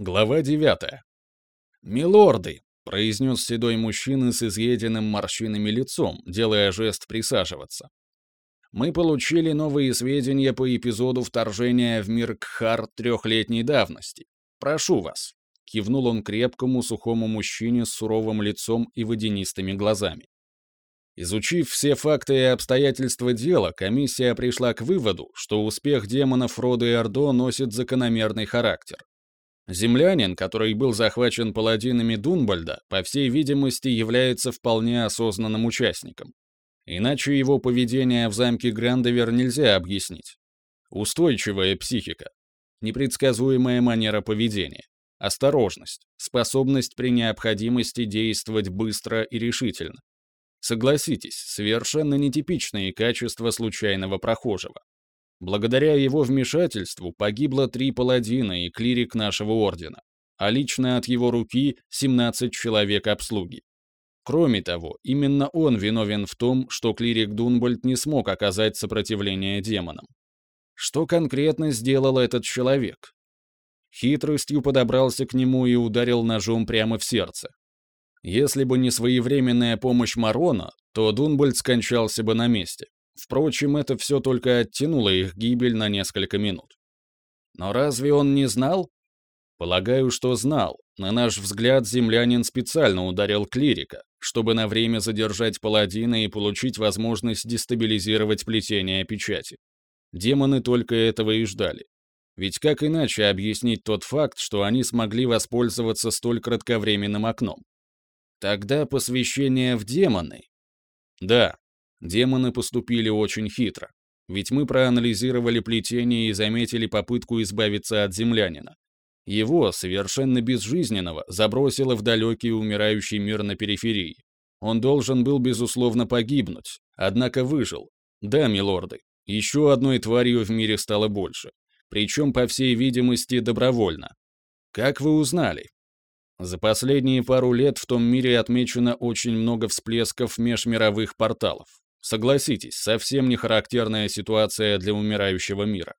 Глава 9. «Милорды!» — произнес седой мужчина с изъеденным морщинами лицом, делая жест присаживаться. «Мы получили новые сведения по эпизоду вторжения в мир Кхар трехлетней давности. Прошу вас!» — кивнул он крепкому сухому мужчине с суровым лицом и водянистыми глазами. Изучив все факты и обстоятельства дела, комиссия пришла к выводу, что успех демонов рода Эрдо носит закономерный характер. Землянин, который был захвачен паладинами Дунбальда, по всей видимости, является вполне осознанным участником. Иначе его поведение в замке Грандовер нельзя объяснить. Устойчивая психика, непредсказуемая манера поведения, осторожность, способность при необходимости действовать быстро и решительно. Согласитесь, совершенно нетипичные качества случайного прохожего. Благодаря его вмешательству погибло три паладина и клирик нашего ордена, а лично от его руки 17 человек обслуги. Кроме того, именно он виновен в том, что клирик Дунбольд не смог оказать сопротивление демонам. Что конкретно сделал этот человек? Хитростью подобрался к нему и ударил ножом прямо в сердце. Если бы не своевременная помощь Марона, то Дунбольд скончался бы на месте. Впрочем, это все только оттянуло их гибель на несколько минут. Но разве он не знал? Полагаю, что знал. На наш взгляд, землянин специально ударил клирика, чтобы на время задержать паладина и получить возможность дестабилизировать плетение печати. Демоны только этого и ждали. Ведь как иначе объяснить тот факт, что они смогли воспользоваться столь кратковременным окном? Тогда посвящение в демоны. Да, Демоны поступили очень хитро. Ведь мы проанализировали плетение и заметили попытку избавиться от землянина. Его, совершенно безжизненного, забросило в далекий умирающий мир на периферии. Он должен был, безусловно, погибнуть, однако выжил. Да, милорды, еще одной тварью в мире стало больше. Причем, по всей видимости, добровольно. Как вы узнали? За последние пару лет в том мире отмечено очень много всплесков межмировых порталов. Согласитесь, совсем не характерная ситуация для умирающего мира.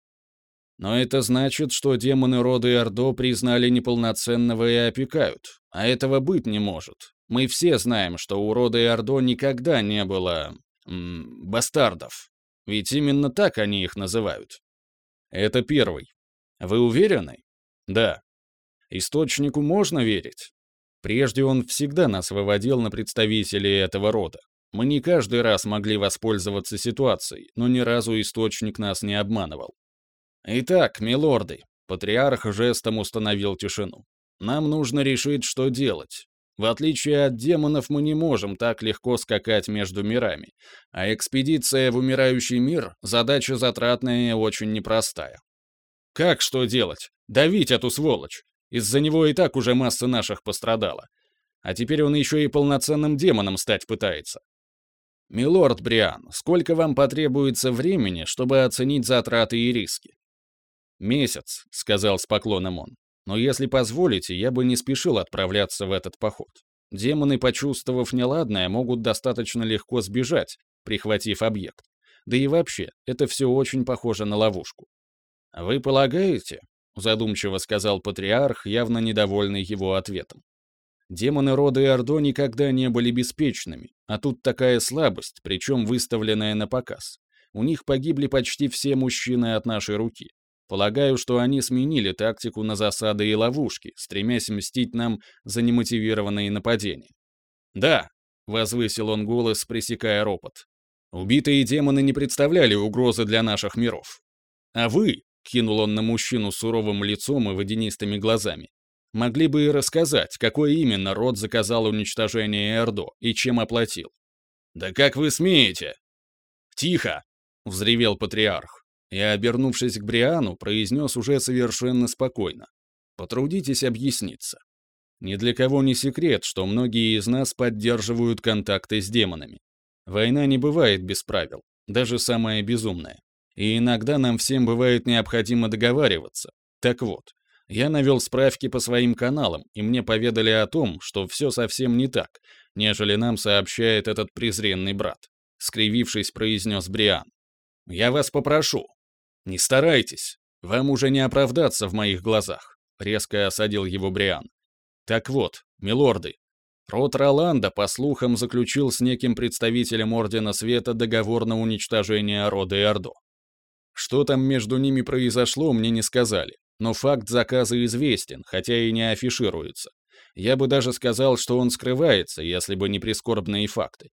Но это значит, что демоны рода Эрдо признали неполноценного и опекают. А этого быть не может. Мы все знаем, что у рода Эрдо никогда не было... М, бастардов. Ведь именно так они их называют. Это первый. Вы уверены? Да. Источнику можно верить? Прежде он всегда нас выводил на представителей этого рода. Мы не каждый раз могли воспользоваться ситуацией, но ни разу источник нас не обманывал. Итак, милорды, патриарх жестом установил тишину. Нам нужно решить, что делать. В отличие от демонов, мы не можем так легко скакать между мирами, а экспедиция в умирающий мир — задача затратная и очень непростая. Как что делать? Давить эту сволочь. Из-за него и так уже масса наших пострадала. А теперь он еще и полноценным демоном стать пытается. «Милорд Бриан, сколько вам потребуется времени, чтобы оценить затраты и риски?» «Месяц», — сказал с поклоном он. «Но если позволите, я бы не спешил отправляться в этот поход. Демоны, почувствовав неладное, могут достаточно легко сбежать, прихватив объект. Да и вообще, это все очень похоже на ловушку». «Вы полагаете?» — задумчиво сказал патриарх, явно недовольный его ответом. Демоны рода Иордо никогда не были беспечными, а тут такая слабость, причем выставленная на показ. У них погибли почти все мужчины от нашей руки. Полагаю, что они сменили тактику на засады и ловушки, стремясь мстить нам за немотивированные нападения. «Да», — возвысил он голос, пресекая ропот. «Убитые демоны не представляли угрозы для наших миров. А вы», — кинул он на мужчину суровым лицом и водянистыми глазами, Могли бы и рассказать, какой именно род заказал уничтожение Эрдо и чем оплатил. «Да как вы смеете?» «Тихо!» — взревел патриарх. И, обернувшись к Бриану, произнес уже совершенно спокойно. «Потрудитесь объясниться. Ни для кого не секрет, что многие из нас поддерживают контакты с демонами. Война не бывает без правил, даже самая безумная. И иногда нам всем бывает необходимо договариваться. Так вот, я навел справки по своим каналам, и мне поведали о том, что все совсем не так, нежели нам сообщает этот презренный брат. Скривившись, произнес Бриан. «Я вас попрошу. Не старайтесь. Вам уже не оправдаться в моих глазах. — резко осадил его Бриан. «Так вот, милорды, род Роланда, по слухам, заключил с неким представителем Ордена Света договор на уничтожение рода Эрдо. Что там между ними произошло, мне не сказали, но факт заказа известен, хотя и не афишируется. Я бы даже сказал, что он скрывается, если бы не прискорбные факты.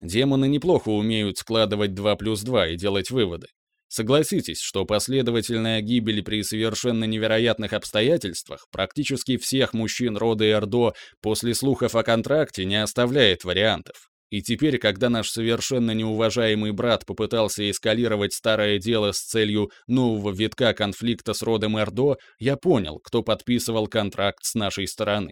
Демоны неплохо умеют складывать 2 плюс 2 и делать выводы. Согласитесь, что последовательная гибель при совершенно невероятных обстоятельствах практически всех мужчин рода Эрдо после слухов о контракте не оставляет вариантов. И теперь, когда наш совершенно неуважаемый брат попытался эскалировать старое дело с целью нового витка конфликта с родом Эрдо, я понял, кто подписывал контракт с нашей стороны.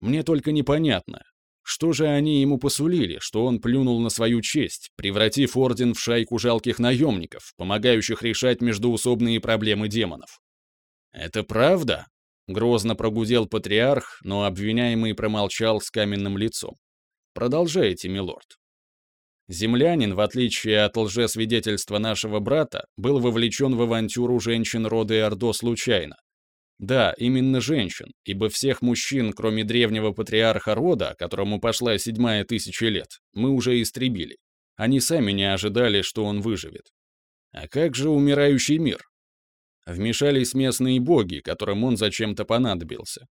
Мне только непонятно, что же они ему посулили, что он плюнул на свою честь, превратив орден в шайку жалких наемников, помогающих решать междуусобные проблемы демонов? «Это правда?» — грозно прогудел патриарх, но обвиняемый промолчал с каменным лицом. «Продолжайте, милорд». Землянин, в отличие от лжесвидетельства нашего брата, был вовлечен в авантюру женщин рода Ордо случайно, да, именно женщин, ибо всех мужчин, кроме древнего патриарха рода, которому пошла седьмая тысяча лет, мы уже истребили. Они сами не ожидали, что он выживет. А как же умирающий мир? Вмешались местные боги, которым он зачем-то понадобился.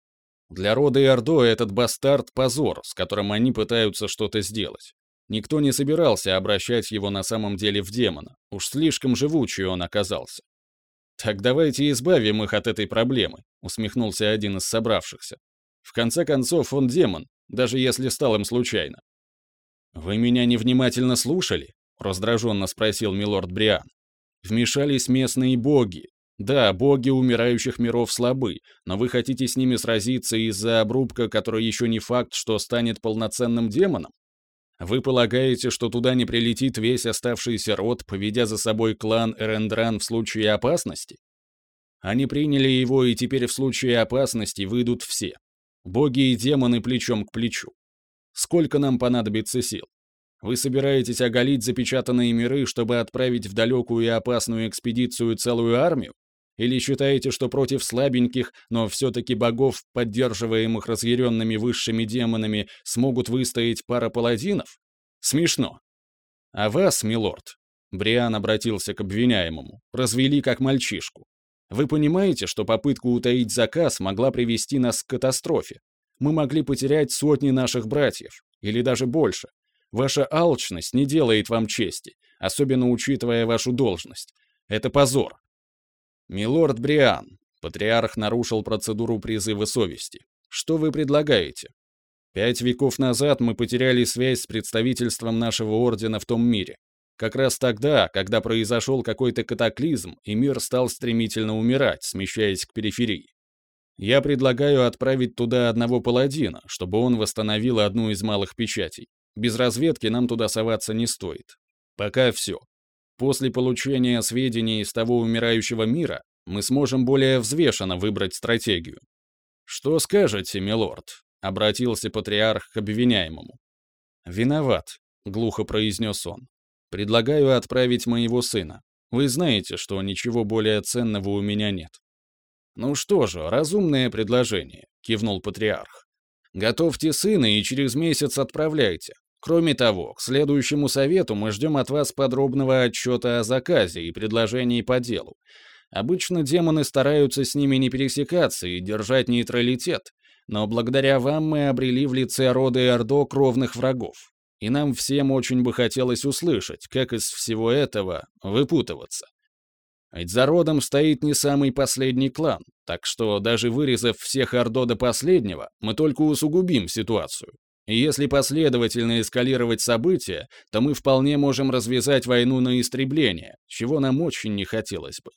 Для рода Иордо этот бастард — позор, с которым они пытаются что-то сделать. Никто не собирался обращать его на самом деле в демона. Уж слишком живучий он оказался. «Так давайте избавим их от этой проблемы», — усмехнулся один из собравшихся. «В конце концов, он демон, даже если стал им случайно». «Вы меня невнимательно слушали?» — раздраженно спросил милорд Бриан. «Вмешались местные боги. Да, боги умирающих миров слабы, но вы хотите с ними сразиться из-за обрубка, который еще не факт, что станет полноценным демоном? Вы полагаете, что туда не прилетит весь оставшийся род, поведя за собой клан Эрендран в случае опасности? Они приняли его, и теперь в случае опасности выйдут все. Боги и демоны плечом к плечу. Сколько нам понадобится сил? Вы собираетесь оголить запечатанные миры, чтобы отправить в далекую и опасную экспедицию целую армию? Или считаете, что против слабеньких, но все-таки богов, поддерживаемых разъяренными высшими демонами, смогут выстоять пара паладинов? Смешно. А вас, милорд, Бриан обратился к обвиняемому, развели как мальчишку. Вы понимаете, что попытка утаить заказ могла привести нас к катастрофе? Мы могли потерять сотни наших братьев, или даже больше. Ваша алчность не делает вам чести, особенно учитывая вашу должность. Это позор. «Милорд Бриан», — патриарх нарушил процедуру призыва совести, — «что вы предлагаете? Пять веков назад мы потеряли связь с представительством нашего ордена в том мире. Как раз тогда, когда произошел какой-то катаклизм, и мир стал стремительно умирать, смещаясь к периферии. Я предлагаю отправить туда одного паладина, чтобы он восстановил одну из малых печатей. Без разведки нам туда соваться не стоит. Пока все. После получения сведений из того умирающего мира мы сможем более взвешенно выбрать стратегию. «Что скажете, милорд?» — обратился патриарх к обвиняемому. «Виноват», — глухо произнес он. «Предлагаю отправить моего сына. Вы знаете, что ничего более ценного у меня нет». «Ну что же, разумное предложение», — кивнул патриарх. «Готовьте сына и через месяц отправляйте. Кроме того, к следующему совету мы ждем от вас подробного отчета о заказе и предложении по делу. Обычно демоны стараются с ними не пересекаться и держать нейтралитет, но благодаря вам мы обрели в лице рода Эрдо кровных врагов. И нам всем очень бы хотелось услышать, как из всего этого выпутываться. Ведь за родом стоит не самый последний клан, так что даже вырезав всех Ордо до последнего, мы только усугубим ситуацию. И если последовательно эскалировать события, то мы вполне можем развязать войну на истребление, чего нам очень не хотелось бы.